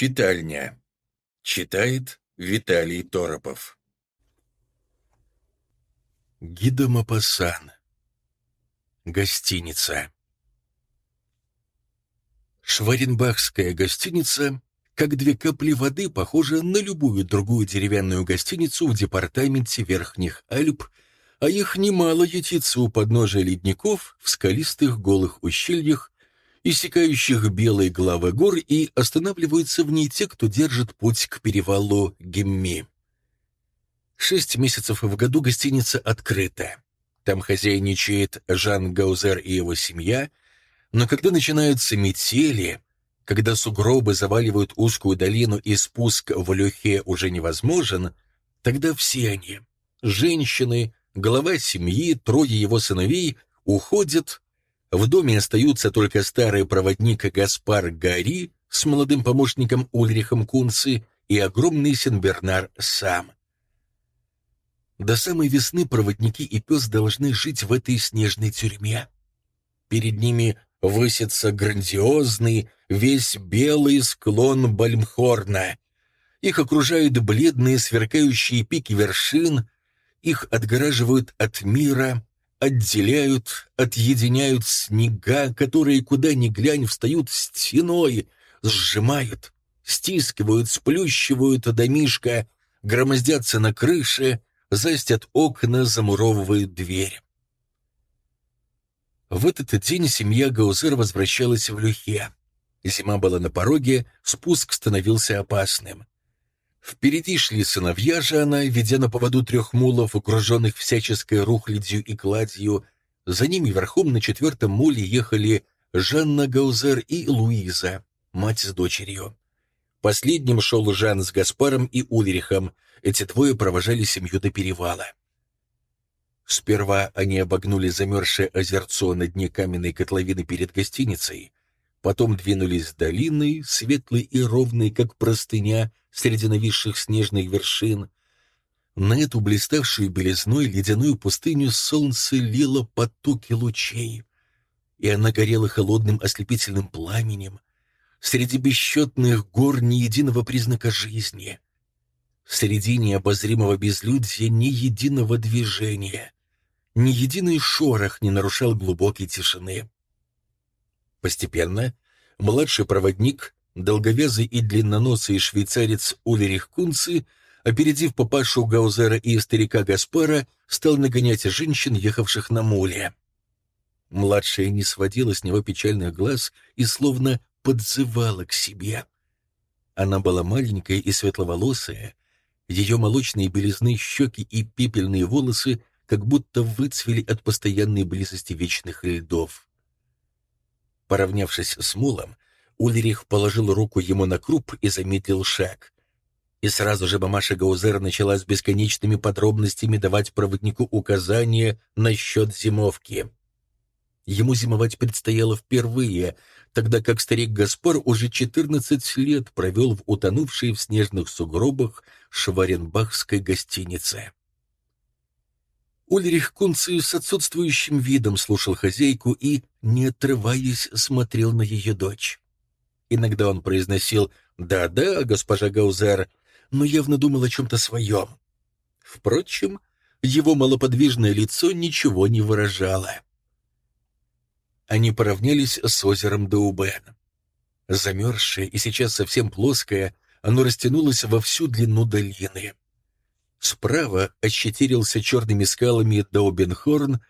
Читальня. Читает Виталий Торопов. Гида Мапасан. Гостиница. Шваренбахская гостиница, как две капли воды, похожа на любую другую деревянную гостиницу в департаменте Верхних Альп, а их немало ютится у подножия ледников в скалистых голых ущельях иссякающих белые главы гор, и останавливаются в ней те, кто держит путь к перевалу Гемми. Шесть месяцев в году гостиница открыта. Там хозяйничает Жан Гаузер и его семья, но когда начинаются метели, когда сугробы заваливают узкую долину и спуск в Люхе уже невозможен, тогда все они, женщины, глава семьи, трое его сыновей, уходят в доме остаются только старый проводник Гаспар Гари с молодым помощником Ульрихом Кунци и огромный Сенбернар сам. До самой весны проводники и пес должны жить в этой снежной тюрьме. Перед ними высится грандиозный, весь белый склон Бальмхорна. Их окружают бледные сверкающие пики вершин, их отгораживают от мира отделяют, отъединяют снега, которые, куда ни глянь, встают стеной, сжимают, стискивают, сплющивают домишко, громоздятся на крыше, застят окна, замуровывают дверь. В этот день семья Гаузер возвращалась в Люхе. Зима была на пороге, спуск становился опасным. Впереди шли сыновья Жана, ведя на поводу трех мулов, окруженных всяческой рухлядью и кладью. За ними верхом на четвертом муле ехали Жанна Гаузер и Луиза, мать с дочерью. Последним шел Жан с Гаспаром и Ульрихом. Эти двое провожали семью до перевала. Сперва они обогнули замерзшее озерцо на дне каменной котловины перед гостиницей, потом двинулись долиной, светлой и ровной, как простыня, среди нависших снежных вершин. На эту блиставшую белизной ледяную пустыню солнце лило потоки лучей, и она горела холодным ослепительным пламенем. Среди бесчетных гор ни единого признака жизни. Среди необозримого безлюдья ни единого движения. Ни единый шорох не нарушал глубокой тишины. Постепенно младший проводник долговязый и длинноносый швейцарец Ульрих Кунци, опередив папашу Гаузера и старика Гаспара, стал нагонять женщин, ехавших на муле. Младшая не сводила с него печальных глаз и словно подзывала к себе. Она была маленькая и светловолосая, ее молочные белизны щеки и пепельные волосы как будто выцвели от постоянной близости вечных льдов. Поравнявшись с мулом, Ульрих положил руку ему на круп и замедлил шаг. И сразу же мамаша Гаузер начала с бесконечными подробностями давать проводнику указания насчет зимовки. Ему зимовать предстояло впервые, тогда как старик Гаспар уже 14 лет провел в утонувшей в снежных сугробах Шваренбахской гостинице. Ульрих Кунци с отсутствующим видом слушал хозяйку и, не отрываясь, смотрел на ее дочь. Иногда он произносил «Да-да, госпожа Гаузер», но явно думал о чем-то своем. Впрочем, его малоподвижное лицо ничего не выражало. Они поравнялись с озером Даубен. Замерзшее и сейчас совсем плоское, оно растянулось во всю длину долины. Справа ощетирился черными скалами Даубенхорн,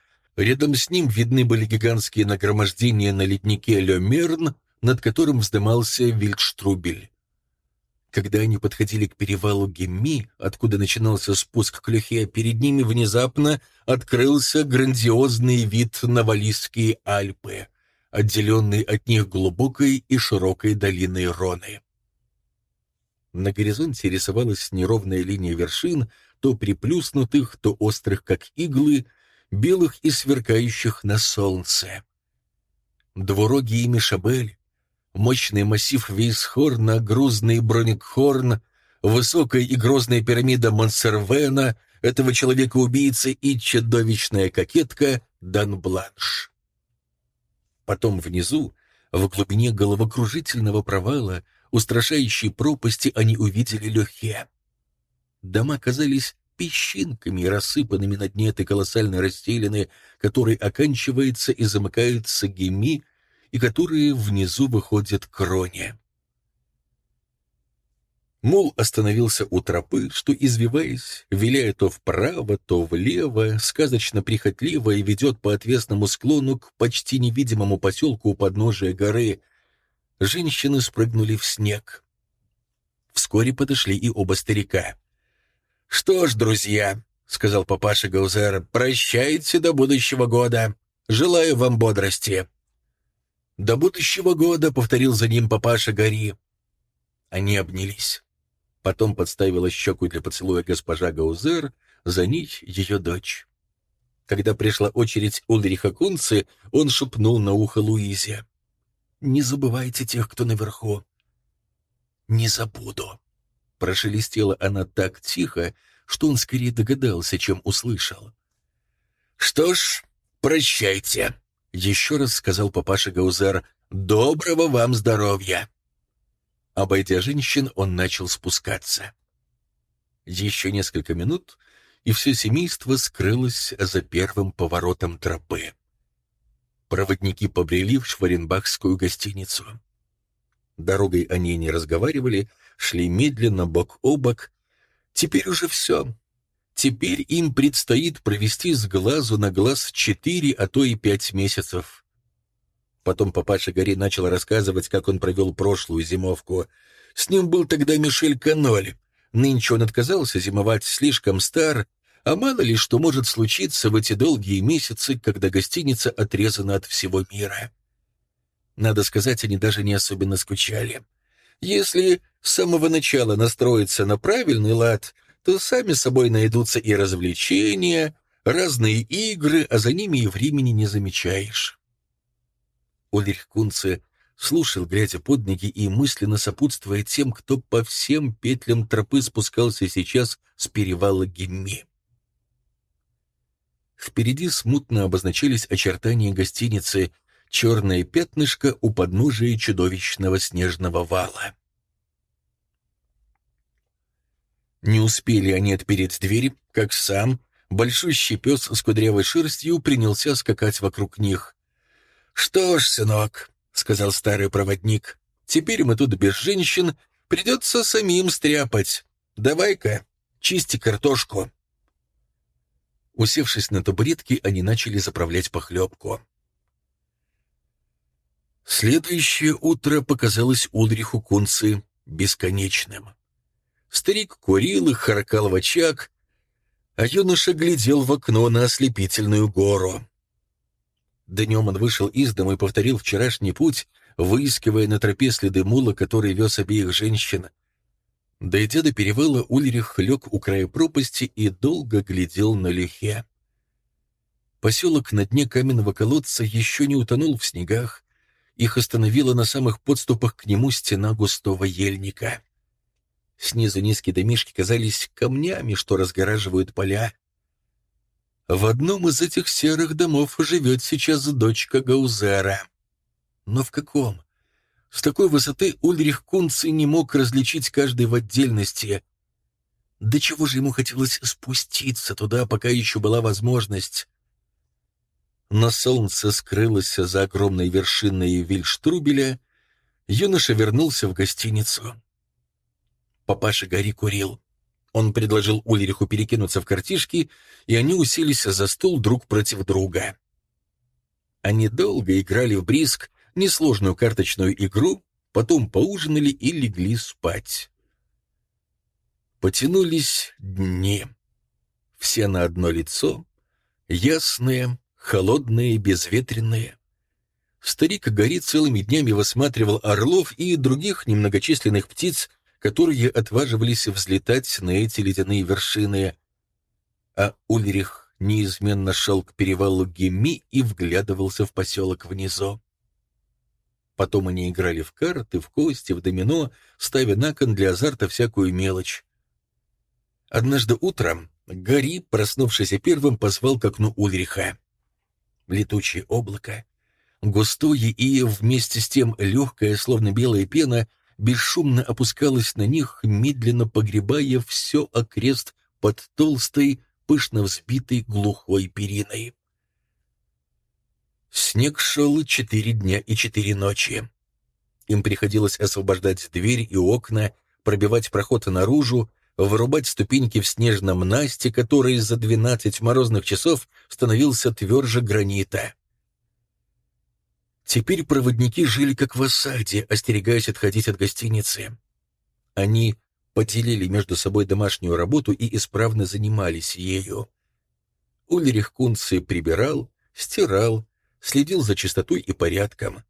рядом с ним видны были гигантские нагромождения на леднике Лемерн, над которым вздымался Вильдштрубель. Когда они подходили к перевалу Гемми, откуда начинался спуск к Люхе, перед ними внезапно открылся грандиозный вид на Валийские Альпы, отделенный от них глубокой и широкой долиной Роны. На горизонте рисовалась неровная линия вершин, то приплюснутых, то острых, как иглы, белых и сверкающих на солнце. Двурогий Мишабель, мощный массив Вейсхорна, грузный Броникхорн, высокая и грозная пирамида Монсервена, этого человека-убийцы и чудовищная кокетка Дан Бланш. Потом внизу, в глубине головокружительного провала, устрашающей пропасти они увидели Лехе. Дома казались песчинками, рассыпанными на дне этой колоссальной расселины, которой оканчивается и замыкается Геми, и которые внизу выходят к Роне. Мул остановился у тропы, что, извиваясь, виляя то вправо, то влево, сказочно прихотливо и ведет по отвесному склону к почти невидимому поселку у подножия горы. Женщины спрыгнули в снег. Вскоре подошли и оба старика. «Что ж, друзья», — сказал папаша Гаузер, — «прощайте до будущего года. Желаю вам бодрости». «До будущего года», — повторил за ним папаша Гори. Они обнялись. Потом подставила щеку для поцелуя госпожа Гаузер, за ней ее дочь. Когда пришла очередь Ульриха Кунцы, он шепнул на ухо Луизе. «Не забывайте тех, кто наверху». «Не забуду», — прошелестела она так тихо, что он скорее догадался, чем услышал. «Что ж, прощайте», — еще раз сказал папаша Гаузер. «Доброго вам здоровья!» Обойдя женщин, он начал спускаться. Еще несколько минут, и все семейство скрылось за первым поворотом тропы. Проводники побрели в Шваренбахскую гостиницу. Дорогой они не разговаривали, шли медленно, бок о бок. Теперь уже все. Теперь им предстоит провести с глазу на глаз четыре, а то и пять месяцев. Потом папаша Гори начал рассказывать, как он провел прошлую зимовку. С ним был тогда Мишель Каноль. Нынче он отказался зимовать, слишком стар, а мало ли что может случиться в эти долгие месяцы, когда гостиница отрезана от всего мира. Надо сказать, они даже не особенно скучали. Если с самого начала настроиться на правильный лад, то сами собой найдутся и развлечения, разные игры, а за ними и времени не замечаешь. Ульрих Кунце слушал, глядя под ноги и мысленно сопутствуя тем, кто по всем петлям тропы спускался сейчас с перевала Гемми. Впереди смутно обозначались очертания гостиницы, черное пятнышко у подножия чудовищного снежного вала. Не успели они отпереть дверь, как сам, большущий пес с кудрявой шерстью, принялся скакать вокруг них. «Что ж, сынок», — сказал старый проводник, — «теперь мы тут без женщин, придется самим стряпать. Давай-ка, чисти картошку». Усевшись на табуретки, они начали заправлять похлебку. Следующее утро показалось Ульриху Кунцы бесконечным. Старик курил и харкал в очаг, а юноша глядел в окно на ослепительную гору. Днем он вышел из дома и повторил вчерашний путь, выискивая на тропе следы мула, который вез обеих женщин. Дойдя до перевала, Ульрих лег у края пропасти и долго глядел на Лехе. Поселок на дне каменного колодца еще не утонул в снегах. Их остановила на самых подступах к нему стена густого ельника. Снизу низкие домишки казались камнями, что разгораживают поля. В одном из этих серых домов живет сейчас дочка Гаузера. Но в каком? С такой высоты Ульрих Кунци не мог различить каждый в отдельности. До чего же ему хотелось спуститься туда, пока еще была возможность. Но солнце скрылось за огромной вершиной Вильштрубеля, юноша вернулся в гостиницу. Папаша Гори курил. Он предложил Ульриху перекинуться в картишки, и они уселись за стол друг против друга. Они долго играли в бриск, несложную карточную игру, потом поужинали и легли спать. Потянулись дни. Все на одно лицо, ясные, холодные, безветренные. Старик Гори целыми днями высматривал орлов и других немногочисленных птиц, которые отваживались взлетать на эти ледяные вершины, а Ульрих неизменно шел к перевалу Гемми и вглядывался в поселок внизу. Потом они играли в карты, в кости, в домино, ставя на кон для азарта всякую мелочь. Однажды утром Гарри, проснувшийся первым, позвал к окну Ульриха. Летучее облако, густое и вместе с тем легкое, словно белая пена, бесшумно опускалась на них, медленно погребая все окрест под толстой, пышно взбитой глухой периной. Снег шел четыре дня и четыре ночи. Им приходилось освобождать двери и окна, пробивать проход наружу, вырубать ступеньки в снежном насте, который за двенадцать морозных часов становился тверже гранита. Теперь проводники жили как в осаде, остерегаясь отходить от гостиницы. Они поделили между собой домашнюю работу и исправно занимались ею. Ульрих Кунци прибирал, стирал, следил за чистотой и порядком.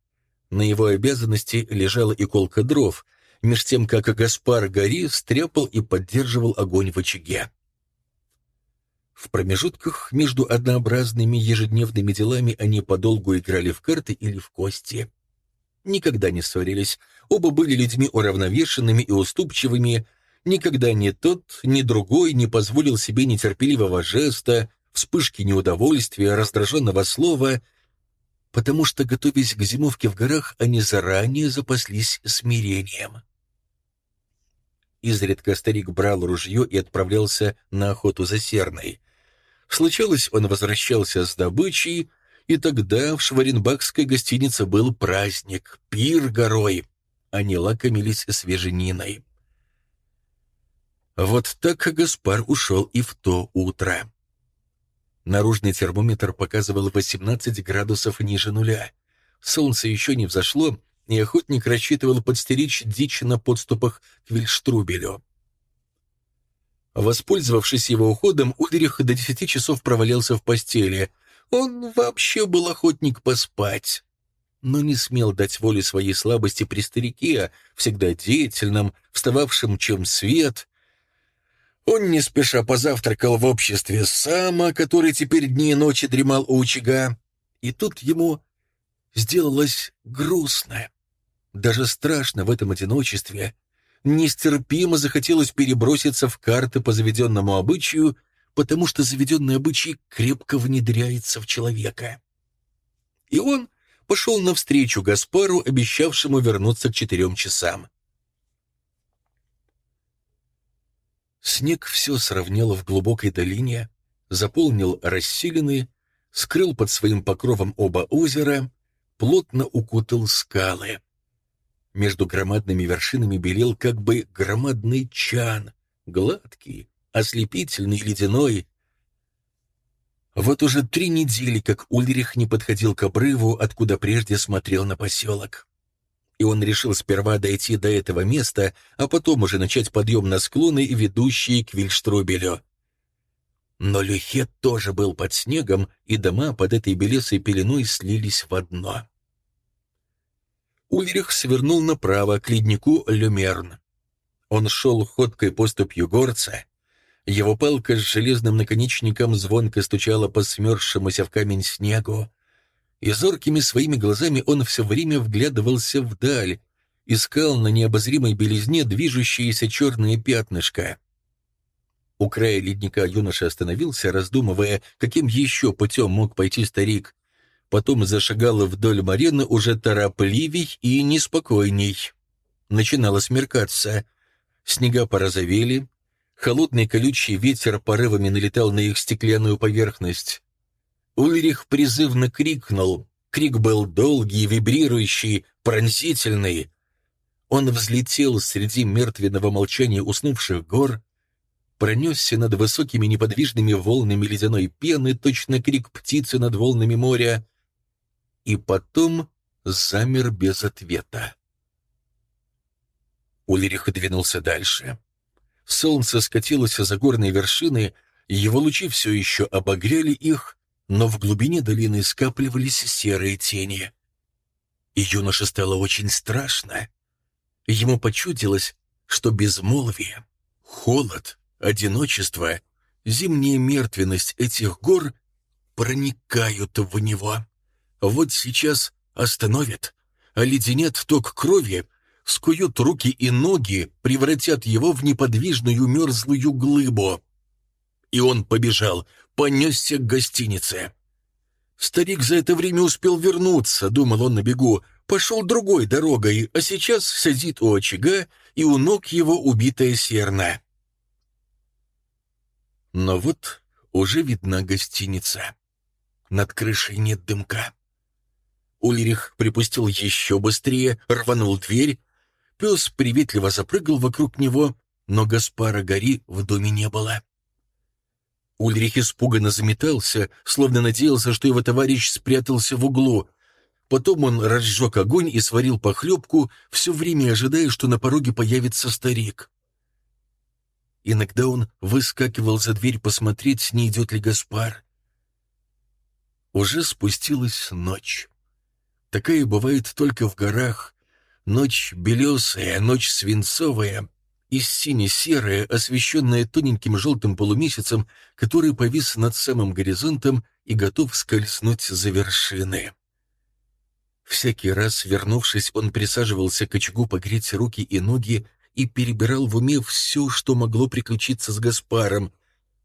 На его обязанности лежала и колка дров, меж тем, как Гаспар Гори стряпал и поддерживал огонь в очаге. В промежутках между однообразными ежедневными делами они подолгу играли в карты или в кости. Никогда не ссорились, оба были людьми уравновешенными и уступчивыми, никогда ни тот, ни другой не позволил себе нетерпеливого жеста, вспышки неудовольствия, раздраженного слова — потому что, готовясь к зимовке в горах, они заранее запаслись смирением. Изредка старик брал ружье и отправлялся на охоту за серной. Случалось, он возвращался с добычей, и тогда в Шваренбахской гостинице был праздник, пир горой. Они лакомились свежениной. Вот так Гаспар ушел и в то утро. Наружный термометр показывал 18 градусов ниже нуля. Солнце еще не взошло, и охотник рассчитывал подстеречь дичь на подступах к Вильштрубелю. Воспользовавшись его уходом, Ульрих до десяти часов провалялся в постели. Он вообще был охотник поспать, но не смел дать волю своей слабости при старике, всегда деятельном, встававшем чем свет, он не спеша позавтракал в обществе Сама, который теперь дни и ночи дремал у очага, и тут ему сделалось грустно. Даже страшно в этом одиночестве. Нестерпимо захотелось переброситься в карты по заведенному обычаю, потому что заведенный обычай крепко внедряется в человека. И он пошел навстречу Гаспару, обещавшему вернуться к четырем часам. Снег все сравнял в глубокой долине, заполнил расселены, скрыл под своим покровом оба озера, плотно укутал скалы. Между громадными вершинами белел как бы громадный чан, гладкий, ослепительный, ледяной. Вот уже три недели, как Ульрих не подходил к обрыву, откуда прежде смотрел на поселок и он решил сперва дойти до этого места, а потом уже начать подъем на склоны, ведущие к Вильштрубелю. Но Люхет тоже был под снегом, и дома под этой белесой пеленой слились в одно. Ульрих свернул направо к леднику Люмерн. Он шел ходкой поступью горца. Его палка с железным наконечником звонко стучала по смерзшемуся в камень снегу и зоркими своими глазами он все время вглядывался вдаль, искал на необозримой белизне движущиеся черные пятнышко. У края ледника юноша остановился, раздумывая, каким еще путем мог пойти старик. Потом зашагал вдоль Марины уже торопливей и неспокойней. Начинало смеркаться. Снега порозовели. Холодный колючий ветер порывами налетал на их стеклянную поверхность. Ульрих призывно крикнул. Крик был долгий, вибрирующий, пронзительный. Он взлетел среди мертвенного молчания уснувших гор, пронесся над высокими неподвижными волнами ледяной пены, точно крик птицы над волнами моря, и потом замер без ответа. Ульрих двинулся дальше. Солнце скатилось за горные вершины, его лучи все еще обогрели их, но в глубине долины скапливались серые тени. И юноше стало очень страшно. Ему почудилось, что безмолвие, холод, одиночество, зимняя мертвенность этих гор проникают в него. Вот сейчас остановят, оледенят ток крови, скуют руки и ноги, превратят его в неподвижную мерзлую глыбу. И он побежал, понесся к гостинице. Старик за это время успел вернуться, думал он на бегу, пошел другой дорогой, а сейчас сидит у очага, и у ног его убитая серна. Но вот уже видна гостиница. Над крышей нет дымка. Ульрих припустил еще быстрее, рванул дверь. Пес приветливо запрыгал вокруг него, но Гаспара Гори в доме не было. Ульрих испуганно заметался, словно надеялся, что его товарищ спрятался в углу. Потом он разжег огонь и сварил похлебку, все время ожидая, что на пороге появится старик. Иногда он выскакивал за дверь посмотреть, не идет ли Гаспар. Уже спустилась ночь. Такая бывает только в горах. Ночь белесая, ночь свинцовая и сине-серая, освещенная тоненьким желтым полумесяцем, который повис над самым горизонтом и готов скользнуть за вершины. Всякий раз, вернувшись, он присаживался к очагу погреть руки и ноги и перебирал в уме все, что могло приключиться с Гаспаром,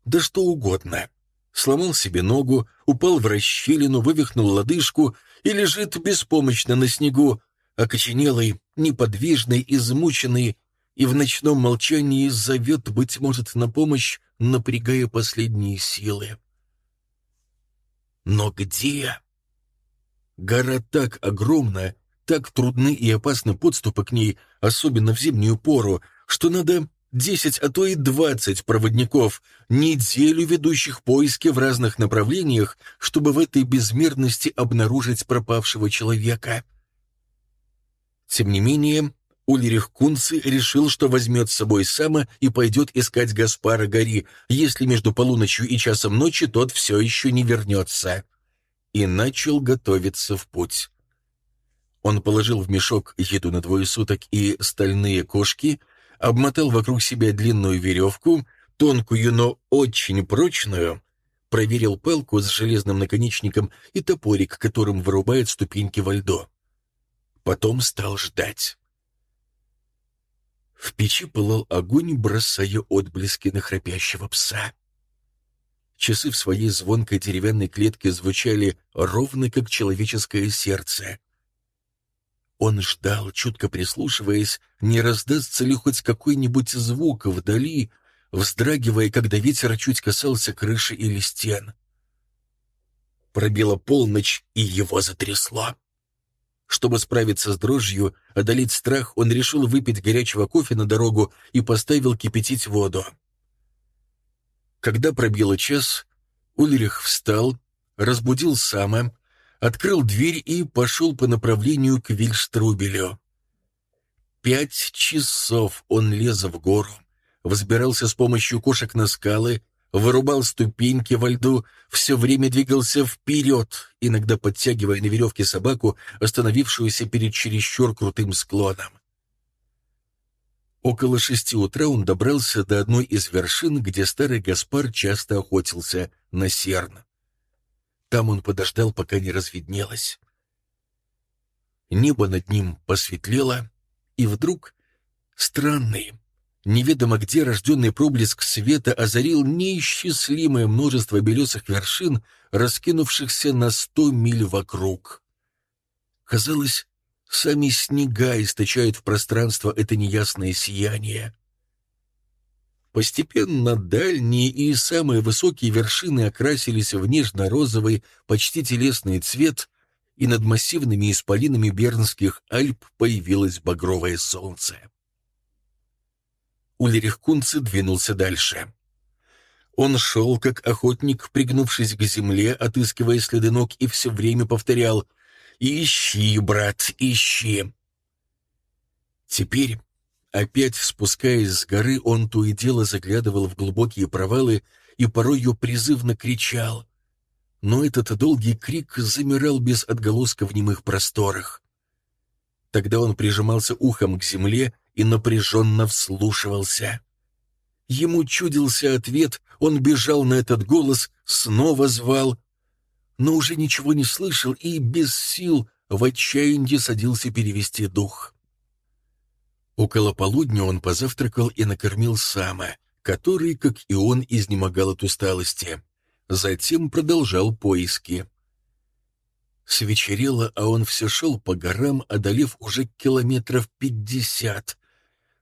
да что угодно. Сломал себе ногу, упал в расщелину, вывихнул лодыжку и лежит беспомощно на снегу, окоченелый, неподвижный, измученный, и в ночном молчании зовет, быть может, на помощь, напрягая последние силы. Но где? Гора так огромна, так трудны и опасны подступы к ней, особенно в зимнюю пору, что надо десять, а то и двадцать проводников, неделю ведущих поиски в разных направлениях, чтобы в этой безмерности обнаружить пропавшего человека. Тем не менее, Ульрих Кунци решил, что возьмет с собой Сама и пойдет искать Гаспара Гори, если между полуночью и часом ночи тот все еще не вернется. И начал готовиться в путь. Он положил в мешок еду на двое суток и стальные кошки, обмотал вокруг себя длинную веревку, тонкую, но очень прочную, проверил палку с железным наконечником и топорик, которым вырубает ступеньки во льду. Потом стал ждать. В печи пылал огонь, бросая отблески на храпящего пса. Часы в своей звонкой деревянной клетке звучали ровно, как человеческое сердце. Он ждал, чутко прислушиваясь, не раздастся ли хоть какой-нибудь звук вдали, вздрагивая, когда ветер чуть касался крыши или стен. Пробила полночь, и его затрясло. Чтобы справиться с дрожью, одолеть страх, он решил выпить горячего кофе на дорогу и поставил кипятить воду. Когда пробило час, Ульрих встал, разбудил Сама, открыл дверь и пошел по направлению к Вильштрубелю. Пять часов он лез в гору, взбирался с помощью кошек на скалы, вырубал ступеньки во льду, все время двигался вперед, иногда подтягивая на веревке собаку, остановившуюся перед чересчур крутым склоном. Около шести утра он добрался до одной из вершин, где старый Гаспар часто охотился на серн. Там он подождал, пока не разведнелось. Небо над ним посветлело, и вдруг странный, Неведомо где рожденный проблеск света озарил неисчислимое множество белесых вершин, раскинувшихся на сто миль вокруг. Казалось, сами снега источают в пространство это неясное сияние. Постепенно дальние и самые высокие вершины окрасились в нежно-розовый, почти телесный цвет, и над массивными исполинами Бернских Альп появилось багровое солнце. Ульрих Кунце двинулся дальше. Он шел, как охотник, пригнувшись к земле, отыскивая следы ног, и все время повторял «Ищи, брат, ищи!». Теперь, опять спускаясь с горы, он то и дело заглядывал в глубокие провалы и порою призывно кричал. Но этот долгий крик замирал без отголоска в немых просторах. Тогда он прижимался ухом к земле и напряженно вслушивался. Ему чудился ответ, он бежал на этот голос, снова звал, но уже ничего не слышал и без сил в отчаянии садился перевести дух. Около полудня он позавтракал и накормил Сама, который, как и он, изнемогал от усталости. Затем продолжал поиски. Свечерело, а он все шел по горам, одолев уже километров пятьдесят.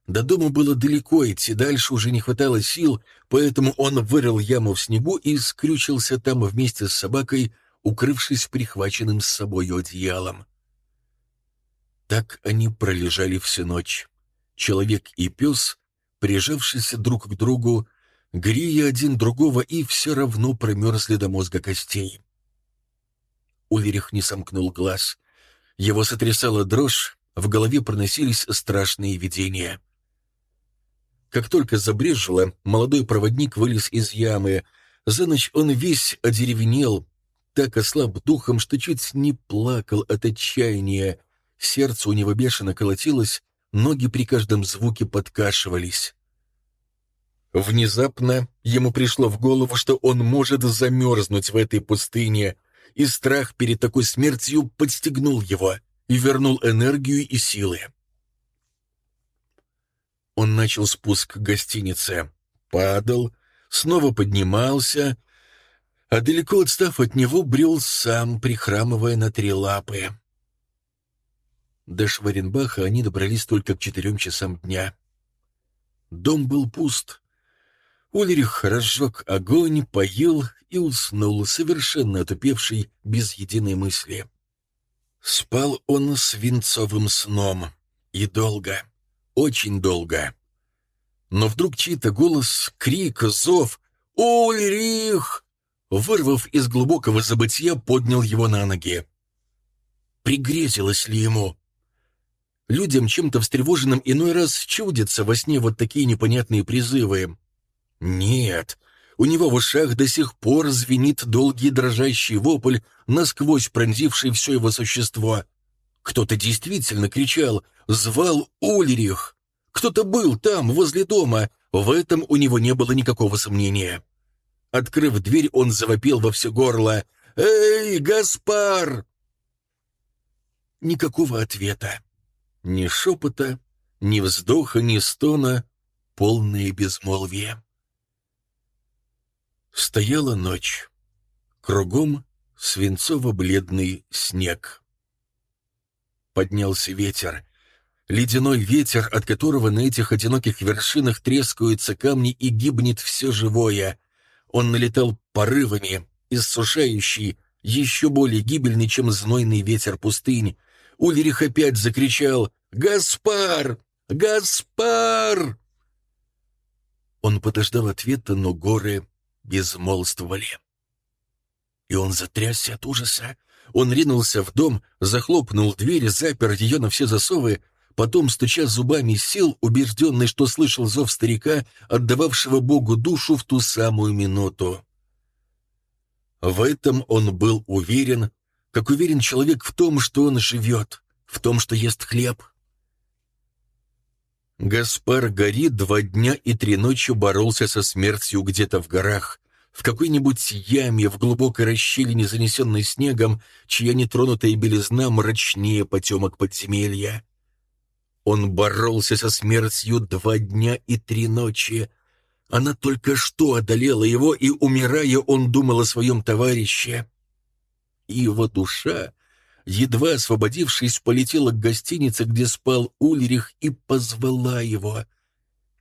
До дома было далеко, идти дальше уже не хватало сил, поэтому он вырыл яму в снегу и скрючился там вместе с собакой, укрывшись прихваченным с собой одеялом. Так они пролежали всю ночь. Человек и пес, прижавшись друг к другу, грея один другого и все равно промерзли до мозга костей. Ульрих не сомкнул глаз. Его сотрясала дрожь, в голове проносились страшные видения. Как только забрежило, молодой проводник вылез из ямы. За ночь он весь одеревенел, так ослаб духом, что чуть не плакал от отчаяния. Сердце у него бешено колотилось, ноги при каждом звуке подкашивались. Внезапно ему пришло в голову, что он может замерзнуть в этой пустыне, и страх перед такой смертью подстегнул его и вернул энергию и силы. Он начал спуск к гостинице, падал, снова поднимался, а далеко отстав от него, брел сам, прихрамывая на три лапы. До Шваренбаха они добрались только к четырем часам дня. Дом был пуст. Ульрих разжег огонь, поел и уснул, совершенно отупевший, без единой мысли. Спал он свинцовым сном. И долго, очень долго. Но вдруг чей-то голос, крик, зов «Ульрих!» вырвав из глубокого забытия, поднял его на ноги. Пригрезилось ли ему? Людям, чем-то встревоженным, иной раз чудятся во сне вот такие непонятные призывы. Нет, у него в ушах до сих пор звенит долгий дрожащий вопль, насквозь пронзивший все его существо. Кто-то действительно кричал, звал Ульрих. Кто-то был там, возле дома, в этом у него не было никакого сомнения. Открыв дверь, он завопил во все горло. «Эй, Гаспар!» Никакого ответа. Ни шепота, ни вздоха, ни стона, полное безмолвие. Стояла ночь. Кругом свинцово-бледный снег. Поднялся ветер. Ледяной ветер, от которого на этих одиноких вершинах трескаются камни и гибнет все живое. Он налетал порывами, иссушающий, еще более гибельный, чем знойный ветер пустынь, Ульрих опять закричал «Гаспар! Гаспар!» Он подождал ответа, но горы безмолвствовали. И он затрясся от ужаса. Он ринулся в дом, захлопнул дверь, запер ее на все засовы, потом, стуча зубами, сел, убежденный, что слышал зов старика, отдававшего Богу душу в ту самую минуту. В этом он был уверен, как уверен человек в том, что он живет, в том, что ест хлеб. Гаспар Гори два дня и три ночи боролся со смертью где-то в горах, в какой-нибудь яме в глубокой расщелине, занесенной снегом, чья нетронутая белизна мрачнее потемок подземелья. Он боролся со смертью два дня и три ночи. Она только что одолела его, и, умирая, он думал о своем товарище и его душа, едва освободившись, полетела к гостинице, где спал Ульрих, и позвала его.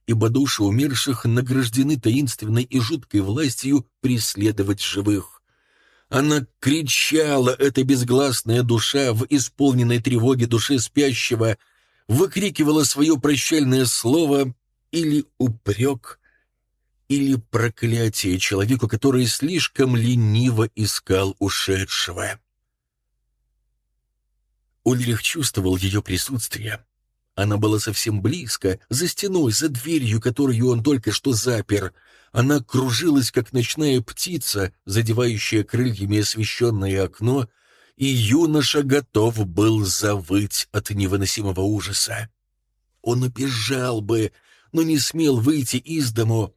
Ибо души умерших награждены таинственной и жуткой властью преследовать живых. Она кричала, эта безгласная душа, в исполненной тревоге души спящего, выкрикивала свое прощальное слово или упрек, или проклятие человеку, который слишком лениво искал ушедшего. Ульрих чувствовал ее присутствие. Она была совсем близко, за стеной, за дверью, которую он только что запер. Она кружилась, как ночная птица, задевающая крыльями освещенное окно, и юноша готов был завыть от невыносимого ужаса. Он убежал бы, но не смел выйти из дому,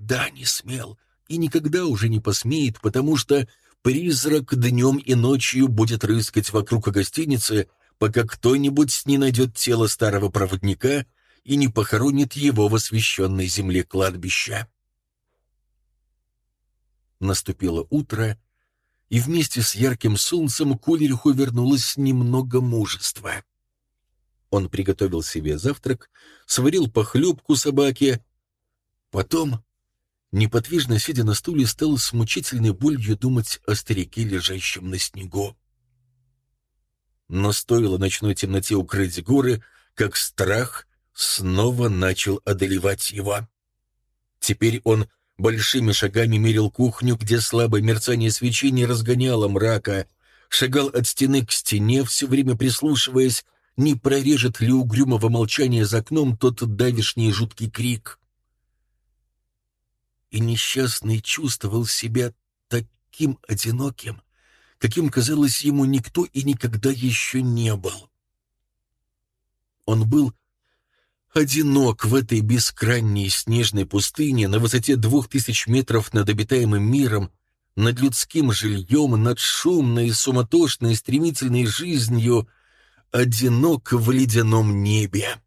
да, не смел и никогда уже не посмеет, потому что призрак днем и ночью будет рыскать вокруг гостиницы, пока кто-нибудь не найдет тело старого проводника и не похоронит его в освященной земле кладбища. Наступило утро, и вместе с ярким солнцем к вернулось немного мужества. Он приготовил себе завтрак, сварил похлебку собаке. Потом, неподвижно сидя на стуле, стал с мучительной болью думать о старике, лежащем на снегу. Но стоило ночной темноте укрыть горы, как страх снова начал одолевать его. Теперь он большими шагами мерил кухню, где слабое мерцание свечи не разгоняло мрака, шагал от стены к стене, все время прислушиваясь, не прорежет ли угрюмого молчания за окном тот давишний жуткий крик. И несчастный чувствовал себя таким одиноким, каким, казалось, ему никто и никогда еще не был. Он был одинок в этой бескрайней снежной пустыне на высоте двух тысяч метров над обитаемым миром, над людским жильем, над шумной, суматошной, стремительной жизнью, одинок в ледяном небе.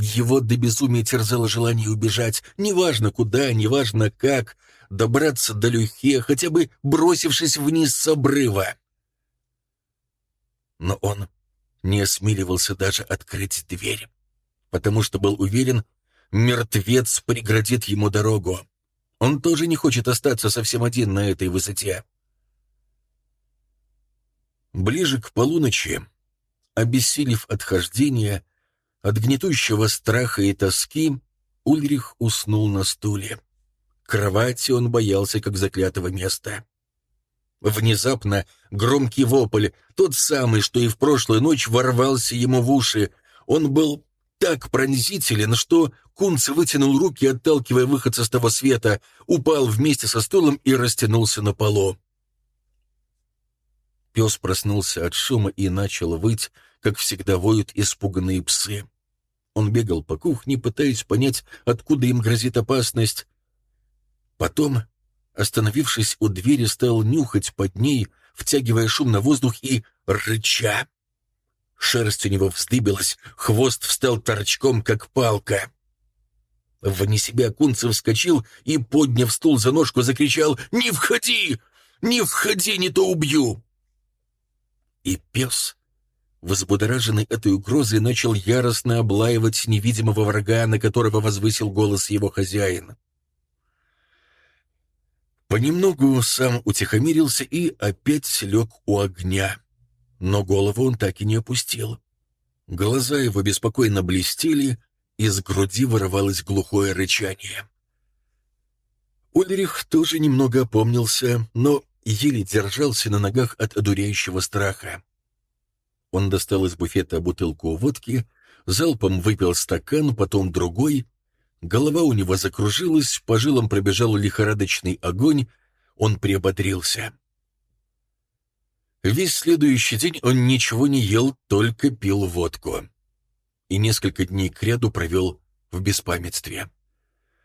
Его до безумия терзало желание убежать, неважно куда, неважно как, добраться до Люхе, хотя бы бросившись вниз с обрыва. Но он не осмеливался даже открыть дверь, потому что был уверен, мертвец преградит ему дорогу. Он тоже не хочет остаться совсем один на этой высоте. Ближе к полуночи, обессилев от хождения, от гнетущего страха и тоски, Ульрих уснул на стуле. Кровати он боялся, как заклятого места. Внезапно громкий вопль, тот самый, что и в прошлую ночь ворвался ему в уши. Он был так пронзителен, что Кунц вытянул руки, отталкивая выходца с того света, упал вместе со стулом и растянулся на полу. Пес проснулся от шума и начал выть, как всегда воют испуганные псы. Он бегал по кухне, пытаясь понять, откуда им грозит опасность. Потом остановившись у двери, стал нюхать под ней, втягивая шум на воздух и рыча. Шерсть у него вздыбилась, хвост встал торчком, как палка. Вне себя Кунцев вскочил и, подняв стул за ножку, закричал «Не входи! Не входи, не то убью!» И пес, возбудораженный этой угрозой, начал яростно облаивать невидимого врага, на которого возвысил голос его хозяин. Понемногу сам утихомирился и опять лег у огня. Но голову он так и не опустил. Глаза его беспокойно блестели, из груди вырывалось глухое рычание. Ульрих тоже немного опомнился, но еле держался на ногах от одуряющего страха. Он достал из буфета бутылку водки, залпом выпил стакан, потом другой — Голова у него закружилась, по жилам пробежал лихорадочный огонь, он приободрился. Весь следующий день он ничего не ел, только пил водку. И несколько дней кряду провел в беспамятстве.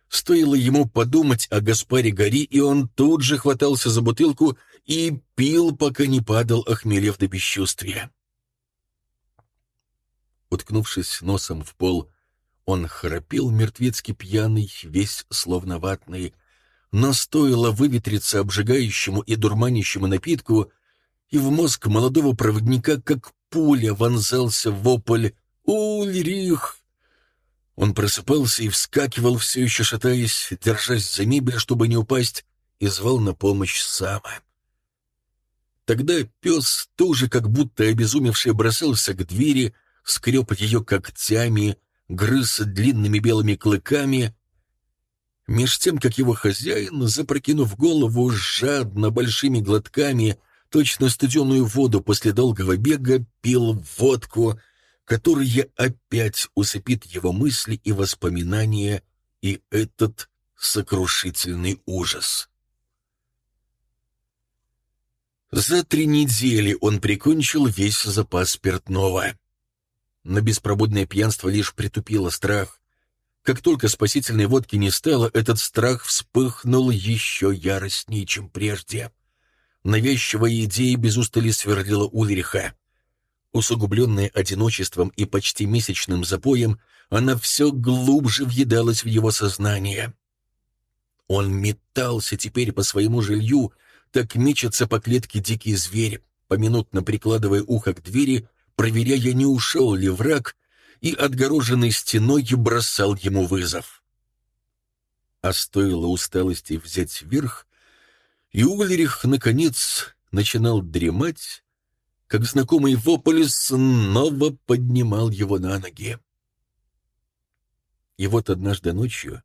Стоило ему подумать о Гаспаре Гори, и он тут же хватался за бутылку и пил, пока не падал, охмелев до бесчувствия. Уткнувшись носом в пол, он храпел мертвецки пьяный, весь словно ватный, но стоило выветриться обжигающему и дурманящему напитку, и в мозг молодого проводника, как пуля, вонзался вопль «Ульрих!». Он просыпался и вскакивал, все еще шатаясь, держась за мебель, чтобы не упасть, и звал на помощь Сама. Тогда пес, тоже как будто обезумевший, бросался к двери, скреб ее когтями, грыз длинными белыми клыками, меж тем, как его хозяин, запрокинув голову, жадно, большими глотками, точно студеную воду после долгого бега, пил водку, которая опять усыпит его мысли и воспоминания и этот сокрушительный ужас. За три недели он прикончил весь запас спиртного но беспробудное пьянство лишь притупило страх. Как только спасительной водки не стало, этот страх вспыхнул еще яростнее, чем прежде. Навязчивая идея без устали сверлила Ульриха. Усугубленная одиночеством и почти месячным запоем, она все глубже въедалась в его сознание. Он метался теперь по своему жилью, Так мечется по клетке дикий зверь, поминутно прикладывая ухо к двери, проверяя, не ушел ли враг, и отгороженной стеной бросал ему вызов. А стоило усталости взять верх, и Ульрих, наконец, начинал дремать, как знакомый вопль снова поднимал его на ноги. И вот однажды ночью,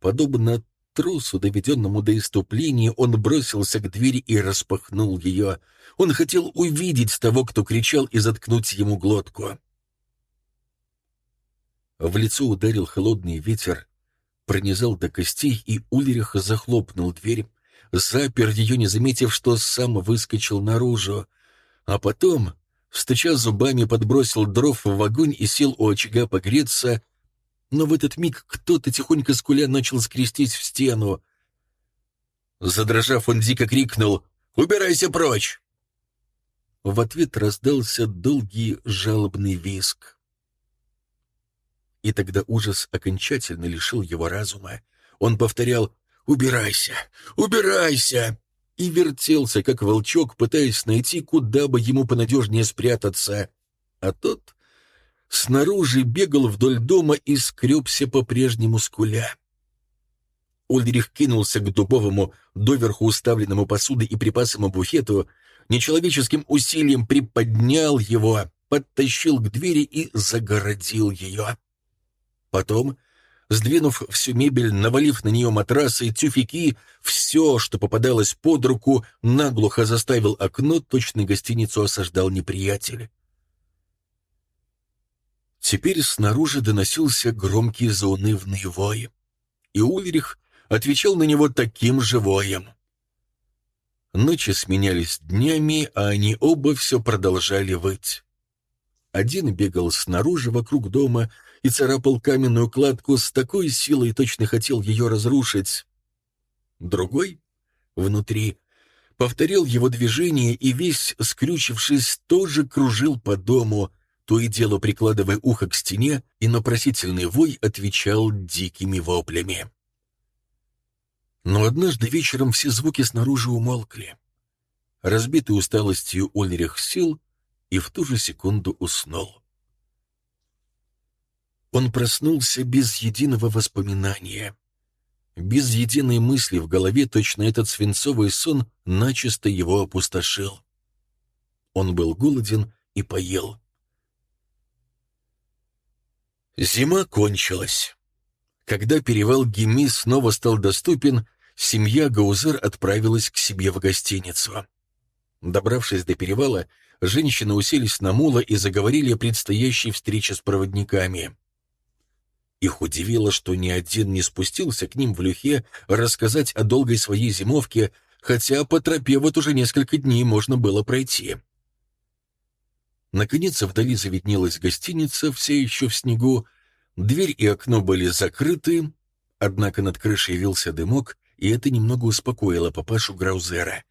подобно трусу, доведенному до иступления, он бросился к двери и распахнул ее. Он хотел увидеть того, кто кричал, и заткнуть ему глотку. В лицо ударил холодный ветер, пронизал до костей, и Ульрих захлопнул дверь, запер ее, не заметив, что сам выскочил наружу, а потом, стуча зубами, подбросил дров в огонь и сел у очага погреться, но в этот миг кто-то тихонько скуля начал скрестись в стену. Задрожав, он дико крикнул «Убирайся прочь!» В ответ раздался долгий жалобный виск. И тогда ужас окончательно лишил его разума. Он повторял «Убирайся! Убирайся!» и вертелся, как волчок, пытаясь найти, куда бы ему понадежнее спрятаться. А тот снаружи бегал вдоль дома и скребся по-прежнему скуля. Ульрих кинулся к дубовому, доверху уставленному посудой и припасам буфету, нечеловеческим усилием приподнял его, подтащил к двери и загородил ее. Потом, сдвинув всю мебель, навалив на нее матрасы и тюфяки, все, что попадалось под руку, наглухо заставил окно, точно гостиницу осаждал неприятель. Теперь снаружи доносился громкий заунывный вой, и Ульрих отвечал на него таким же воем. Ночи сменялись днями, а они оба все продолжали выть. Один бегал снаружи вокруг дома и царапал каменную кладку с такой силой, точно хотел ее разрушить. Другой, внутри, повторил его движение и весь, скрючившись, тоже кружил по дому — то и дело прикладывая ухо к стене, и на просительный вой отвечал дикими воплями. Но однажды вечером все звуки снаружи умолкли. Разбитый усталостью Ольрих сел и в ту же секунду уснул. Он проснулся без единого воспоминания. Без единой мысли в голове точно этот свинцовый сон начисто его опустошил. Он был голоден и поел. Зима кончилась. Когда перевал Геми снова стал доступен, семья Гаузер отправилась к себе в гостиницу. Добравшись до перевала, женщины уселись на мула и заговорили о предстоящей встрече с проводниками. Их удивило, что ни один не спустился к ним в люхе рассказать о долгой своей зимовке, хотя по тропе вот уже несколько дней можно было пройти. Наконец вдали завиднелась гостиница, все еще в снегу. Дверь и окно были закрыты, однако над крышей вился дымок, и это немного успокоило папашу Граузера.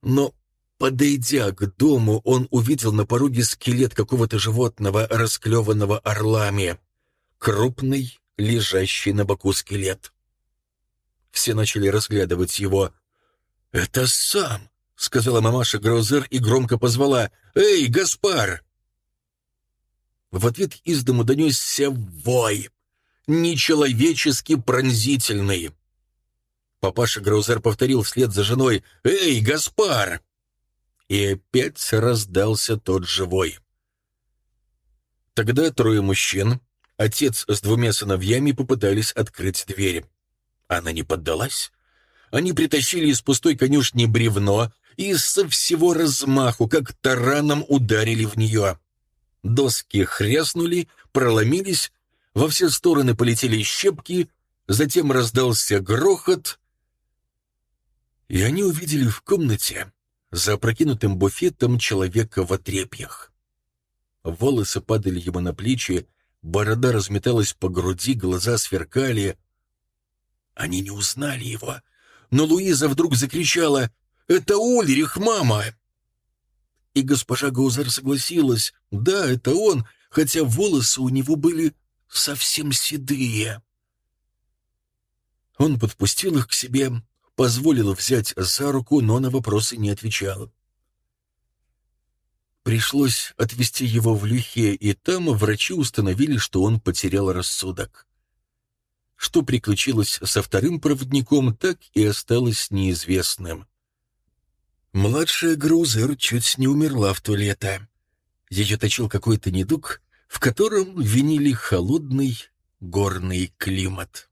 Но, подойдя к дому, он увидел на пороге скелет какого-то животного, расклеванного орлами. Крупный, лежащий на боку скелет. Все начали разглядывать его. «Это сам!» — сказала мамаша Граузер и громко позвала «Эй, Гаспар!» В ответ из дому донесся вой, нечеловечески пронзительный. Папаша Граузер повторил вслед за женой «Эй, Гаспар!» И опять раздался тот же вой. Тогда трое мужчин, отец с двумя сыновьями, попытались открыть дверь. Она не поддалась. Они притащили из пустой конюшни бревно, и со всего размаху, как тараном, ударили в нее. Доски хряснули, проломились, во все стороны полетели щепки, затем раздался грохот, и они увидели в комнате за опрокинутым буфетом человека в отрепьях. Волосы падали ему на плечи, борода разметалась по груди, глаза сверкали. Они не узнали его, но Луиза вдруг закричала это Ульрих, мама!» И госпожа Гаузер согласилась. «Да, это он, хотя волосы у него были совсем седые». Он подпустил их к себе, позволил взять за руку, но на вопросы не отвечал. Пришлось отвезти его в Люхе, и там врачи установили, что он потерял рассудок. Что приключилось со вторым проводником, так и осталось неизвестным. Младшая Грузер чуть не умерла в то лето. Ее точил какой-то недуг, в котором винили холодный горный климат.